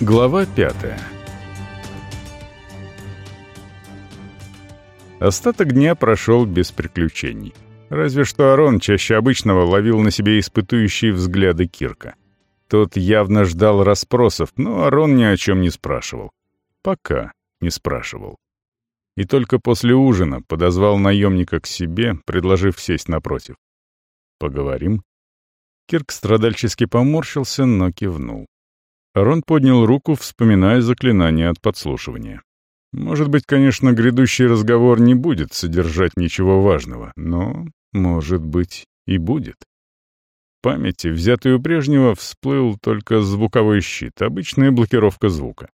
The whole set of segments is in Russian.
Глава пятая Остаток дня прошел без приключений. Разве что Арон чаще обычного ловил на себе испытующие взгляды Кирка. Тот явно ждал расспросов, но Арон ни о чем не спрашивал. Пока не спрашивал. И только после ужина подозвал наемника к себе, предложив сесть напротив. «Поговорим?» Кирк страдальчески поморщился, но кивнул. Арон поднял руку, вспоминая заклинание от подслушивания. Может быть, конечно, грядущий разговор не будет содержать ничего важного, но, может быть, и будет. В памяти, взятой у прежнего, всплыл только звуковой щит, обычная блокировка звука.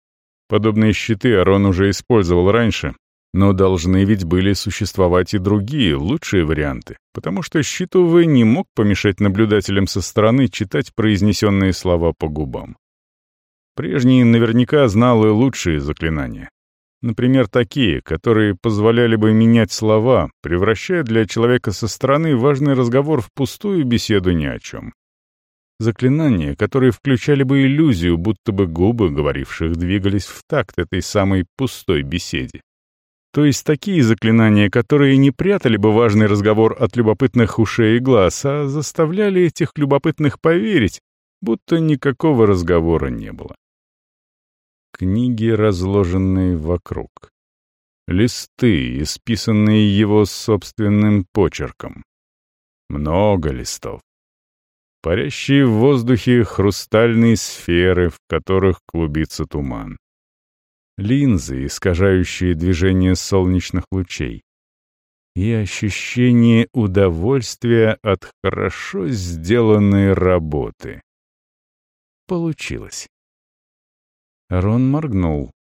Подобные щиты Арон уже использовал раньше, но должны ведь были существовать и другие, лучшие варианты, потому что щит, увы, не мог помешать наблюдателям со стороны читать произнесенные слова по губам. Прежний наверняка знал и лучшие заклинания. Например, такие, которые позволяли бы менять слова, превращая для человека со стороны важный разговор в пустую беседу ни о чем. Заклинания, которые включали бы иллюзию, будто бы губы говоривших двигались в такт этой самой пустой беседе. То есть такие заклинания, которые не прятали бы важный разговор от любопытных ушей и глаз, а заставляли этих любопытных поверить, будто никакого разговора не было книги, разложенные вокруг. Листы, исписанные его собственным почерком. Много листов. Парящие в воздухе хрустальные сферы, в которых клубится туман. Линзы, искажающие движение солнечных лучей. И ощущение удовольствия от хорошо сделанной работы. Получилось. Рон моргнул.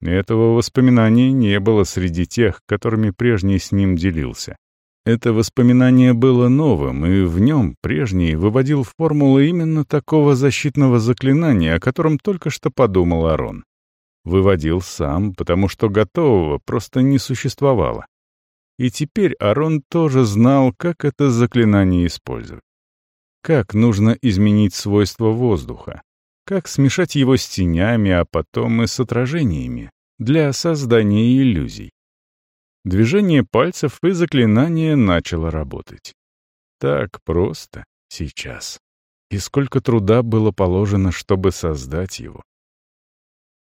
Этого воспоминания не было среди тех, которыми прежний с ним делился. Это воспоминание было новым, и в нем прежний выводил формулы именно такого защитного заклинания, о котором только что подумал Арон. Выводил сам, потому что готового просто не существовало. И теперь Арон тоже знал, как это заклинание использовать. Как нужно изменить свойства воздуха, как смешать его с тенями, а потом и с отражениями для создания иллюзий. Движение пальцев и заклинание начало работать. Так просто сейчас. И сколько труда было положено, чтобы создать его.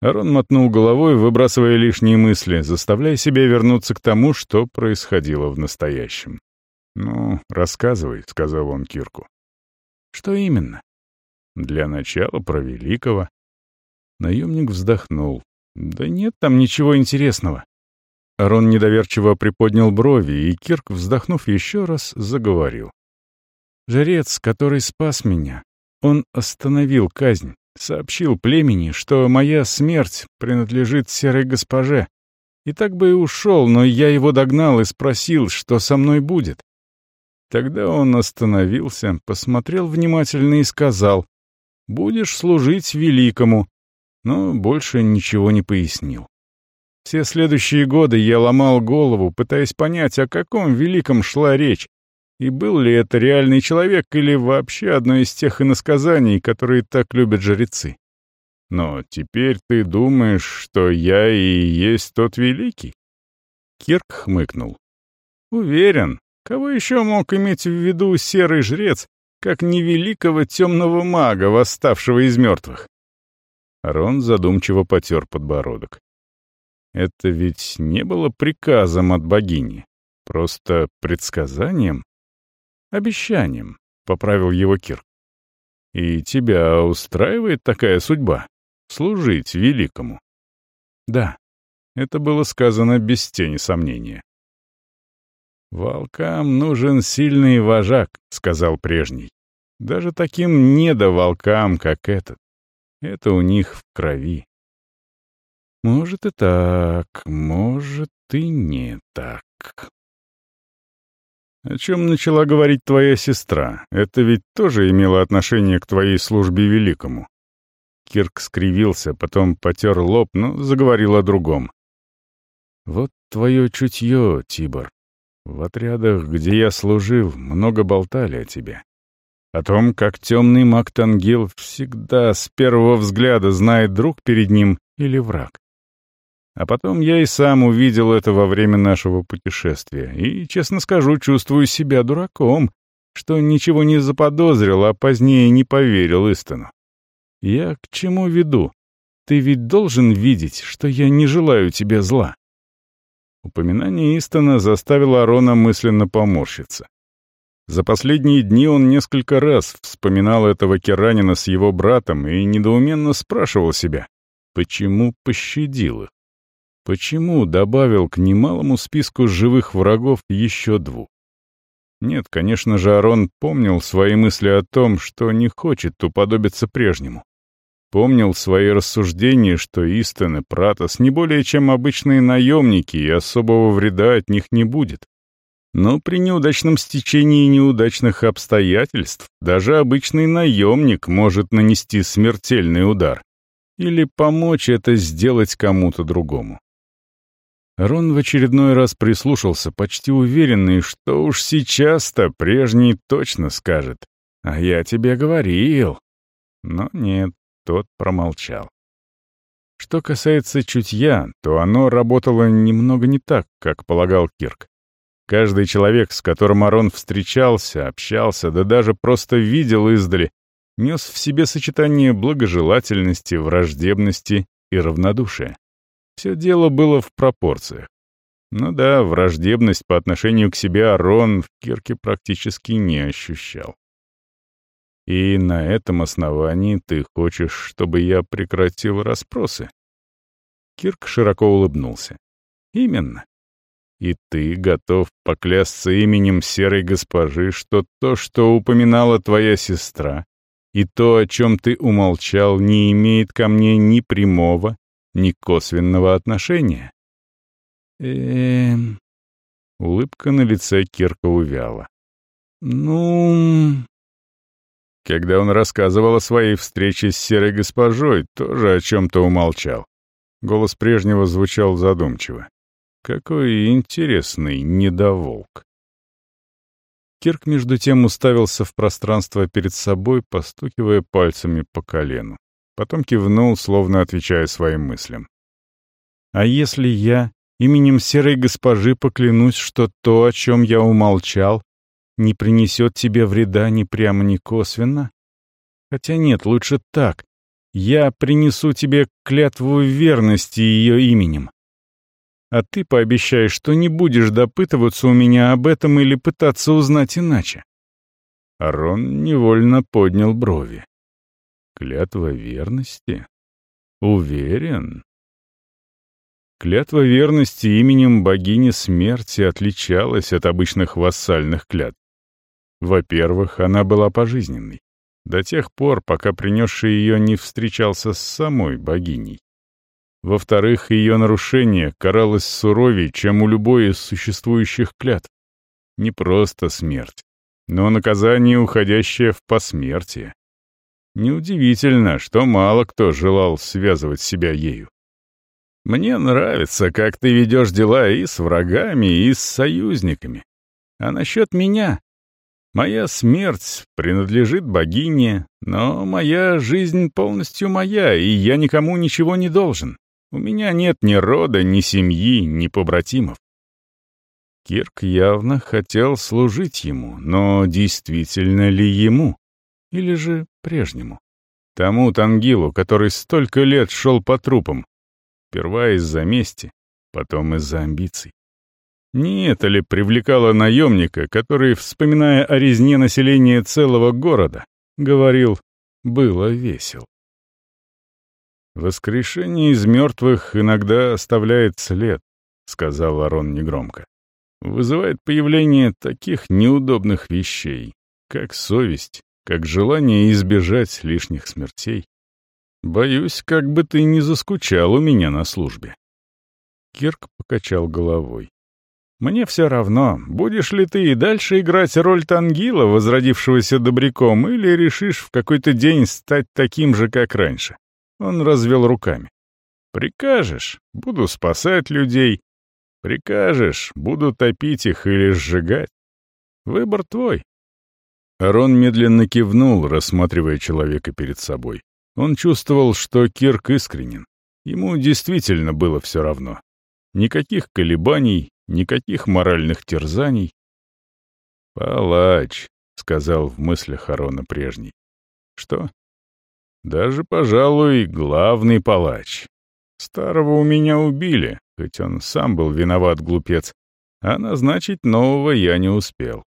Арон мотнул головой, выбрасывая лишние мысли, заставляя себя вернуться к тому, что происходило в настоящем. «Ну, рассказывай», — сказал он Кирку. «Что именно?» Для начала про Великого. Наемник вздохнул. Да нет там ничего интересного. Арон недоверчиво приподнял брови, и Кирк, вздохнув еще раз, заговорил. «Жрец, который спас меня, он остановил казнь, сообщил племени, что моя смерть принадлежит серой госпоже. И так бы и ушел, но я его догнал и спросил, что со мной будет. Тогда он остановился, посмотрел внимательно и сказал, Будешь служить великому». Но больше ничего не пояснил. Все следующие годы я ломал голову, пытаясь понять, о каком великом шла речь, и был ли это реальный человек или вообще одно из тех иносказаний, которые так любят жрецы. Но теперь ты думаешь, что я и есть тот великий? Кирк хмыкнул. Уверен, кого еще мог иметь в виду серый жрец, как невеликого темного мага, восставшего из мертвых. Рон задумчиво потер подбородок. Это ведь не было приказом от богини, просто предсказанием, обещанием, — поправил его Кир. И тебя устраивает такая судьба — служить великому? Да, это было сказано без тени сомнения. «Волкам нужен сильный вожак», — сказал прежний. Даже таким недоволкам, как этот. Это у них в крови. Может и так, может и не так. О чем начала говорить твоя сестра? Это ведь тоже имело отношение к твоей службе великому. Кирк скривился, потом потер лоб, но заговорил о другом. Вот твое чутье, Тибор. В отрядах, где я служил, много болтали о тебе. О том, как темный маг Тангил всегда с первого взгляда знает друг перед ним или враг. А потом я и сам увидел это во время нашего путешествия, и, честно скажу, чувствую себя дураком, что ничего не заподозрил, а позднее не поверил Истону. Я к чему веду? Ты ведь должен видеть, что я не желаю тебе зла. Упоминание Истона заставило Арона мысленно поморщиться. За последние дни он несколько раз вспоминал этого Керанина с его братом и недоуменно спрашивал себя, почему пощадил их. Почему добавил к немалому списку живых врагов еще двух? Нет, конечно же, Арон помнил свои мысли о том, что не хочет уподобиться прежнему. Помнил свои рассуждения, что Истон и Пратос не более чем обычные наемники, и особого вреда от них не будет. Но при неудачном стечении неудачных обстоятельств даже обычный наемник может нанести смертельный удар или помочь это сделать кому-то другому. Рон в очередной раз прислушался, почти уверенный, что уж сейчас-то прежний точно скажет. «А я тебе говорил». Но нет, тот промолчал. Что касается чутья, то оно работало немного не так, как полагал Кирк. Каждый человек, с которым Арон встречался, общался, да даже просто видел издали, нес в себе сочетание благожелательности, враждебности и равнодушия. Все дело было в пропорциях. Ну да, враждебность по отношению к себе Арон в Кирке практически не ощущал. И на этом основании ты хочешь, чтобы я прекратил расспросы? Кирк широко улыбнулся. Именно. И ты готов поклясться именем серой госпожи, что то, что упоминала твоя сестра, и то, о чем ты умолчал, не имеет ко мне ни прямого, ни косвенного отношения. Эм... Улыбка на лице Кирка увяла. «Ну...» Когда он рассказывал о своей встрече с серой госпожой, тоже о чем-то умолчал. Голос прежнего звучал задумчиво. Какой интересный недоволк. Кирк между тем уставился в пространство перед собой, постукивая пальцами по колену. Потом кивнул, словно отвечая своим мыслям. «А если я именем серой госпожи поклянусь, что то, о чем я умолчал, не принесет тебе вреда ни прямо, ни косвенно? Хотя нет, лучше так. Я принесу тебе клятву верности ее именем. А ты пообещаешь, что не будешь допытываться у меня об этом или пытаться узнать иначе». Арон невольно поднял брови. Клятва верности? Уверен. Клятва верности именем богини смерти отличалась от обычных вассальных клятв. Во-первых, она была пожизненной, до тех пор, пока принесший ее не встречался с самой богиней. Во-вторых, ее нарушение каралось суровее, чем у любой из существующих клятв. Не просто смерть, но наказание, уходящее в посмертие. Неудивительно, что мало кто желал связывать себя ею. Мне нравится, как ты ведешь дела и с врагами, и с союзниками. А насчет меня? Моя смерть принадлежит богине, но моя жизнь полностью моя, и я никому ничего не должен. У меня нет ни рода, ни семьи, ни побратимов. Кирк явно хотел служить ему, но действительно ли ему? Или же прежнему? Тому Тангилу, который столько лет шел по трупам. Сперва из-за мести, потом из-за амбиций. Не это ли привлекало наемника, который, вспоминая о резне населения целого города, говорил «было весел». «Воскрешение из мертвых иногда оставляет след», — сказал Арон негромко. «Вызывает появление таких неудобных вещей, как совесть, как желание избежать лишних смертей. Боюсь, как бы ты не заскучал у меня на службе. Кирк покачал головой. «Мне все равно, будешь ли ты и дальше играть роль Тангила, возродившегося добряком, или решишь в какой-то день стать таким же, как раньше?» Он развел руками. «Прикажешь, буду спасать людей. Прикажешь, буду топить их или сжигать. Выбор твой. Арон медленно кивнул, рассматривая человека перед собой. Он чувствовал, что Кирк искренен. Ему действительно было все равно. Никаких колебаний, никаких моральных терзаний. «Палач», — сказал в мыслях Арона прежний. «Что?» «Даже, пожалуй, главный палач. Старого у меня убили, хоть он сам был виноват, глупец, а назначить нового я не успел.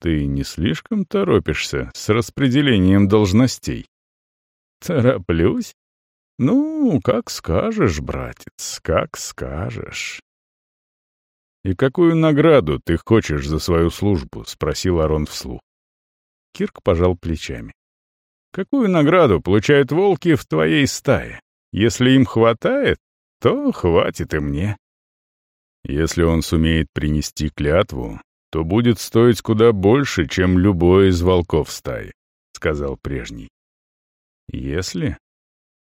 Ты не слишком торопишься с распределением должностей? Тороплюсь? Ну, как скажешь, братец, как скажешь. «И какую награду ты хочешь за свою службу?» — спросил Арон вслух. Кирк пожал плечами. «Какую награду получают волки в твоей стае? Если им хватает, то хватит и мне. Если он сумеет принести клятву, то будет стоить куда больше, чем любой из волков стаи», — сказал прежний. «Если?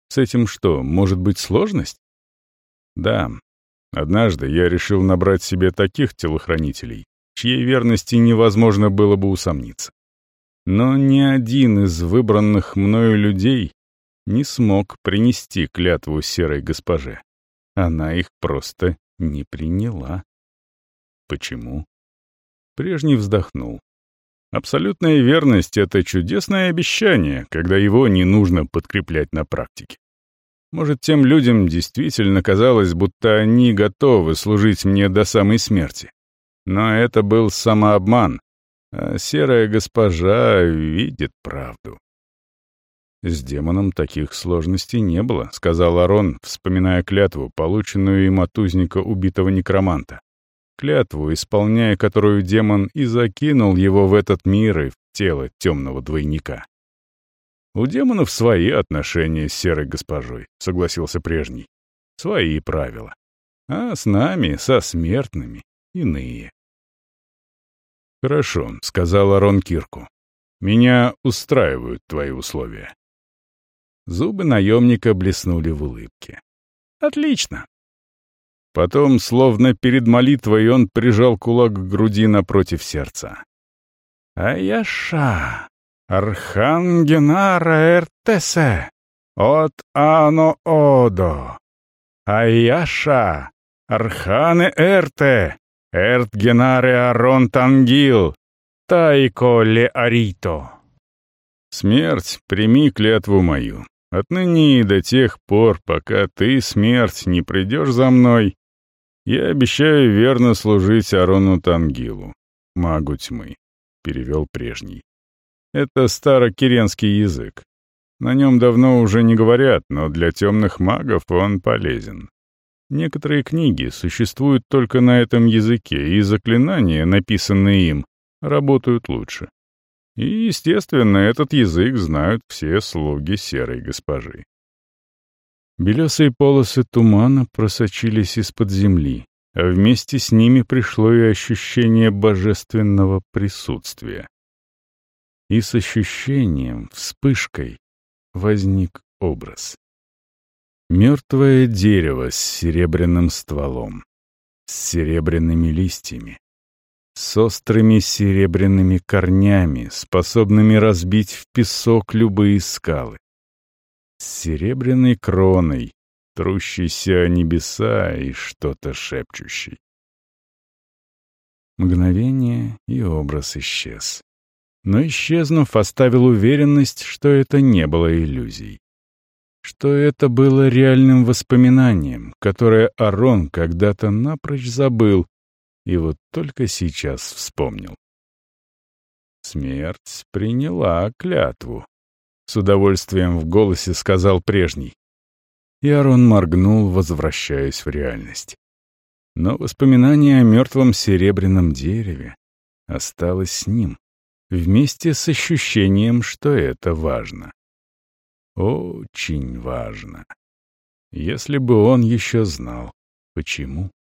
С этим что, может быть сложность?» «Да. Однажды я решил набрать себе таких телохранителей, чьей верности невозможно было бы усомниться. Но ни один из выбранных мною людей не смог принести клятву серой госпоже. Она их просто не приняла. Почему? Прежний вздохнул. Абсолютная верность — это чудесное обещание, когда его не нужно подкреплять на практике. Может, тем людям действительно казалось, будто они готовы служить мне до самой смерти. Но это был самообман, а серая госпожа видит правду. «С демоном таких сложностей не было», — сказал Арон, вспоминая клятву, полученную им от узника убитого некроманта клятву, исполняя которую демон и закинул его в этот мир и в тело темного двойника. «У демонов свои отношения с серой госпожой», — согласился прежний. «Свои правила. А с нами, со смертными, иные». «Хорошо», — сказал Арон Кирку. «Меня устраивают твои условия». Зубы наемника блеснули в улыбке. «Отлично. Потом, словно перед молитвой, он прижал кулак к груди напротив сердца. «Аяша, Архангенара Эртесе, от Ано Одо, Аяша, Архане Эрте, Эртгенаре Арон Тангил, Тайко Ле Арито». «Смерть, прими клятву мою. Отныне и до тех пор, пока ты, смерть, не придешь за мной, «Я обещаю верно служить Арону Тангилу, магу тьмы», — перевел прежний. «Это старокиренский язык. На нем давно уже не говорят, но для темных магов он полезен. Некоторые книги существуют только на этом языке, и заклинания, написанные им, работают лучше. И, естественно, этот язык знают все слуги серой госпожи. Белесые полосы тумана просочились из-под земли, а вместе с ними пришло и ощущение божественного присутствия. И с ощущением, вспышкой, возник образ. Мертвое дерево с серебряным стволом, с серебряными листьями, с острыми серебряными корнями, способными разбить в песок любые скалы с серебряной кроной, трущейся о небеса и что-то шепчущий. Мгновение, и образ исчез. Но, исчезнув, оставил уверенность, что это не было иллюзией. Что это было реальным воспоминанием, которое Арон когда-то напрочь забыл и вот только сейчас вспомнил. Смерть приняла клятву, с удовольствием в голосе сказал прежний. И Арон моргнул, возвращаясь в реальность. Но воспоминание о мертвом серебряном дереве осталось с ним, вместе с ощущением, что это важно. Очень важно. Если бы он еще знал, почему.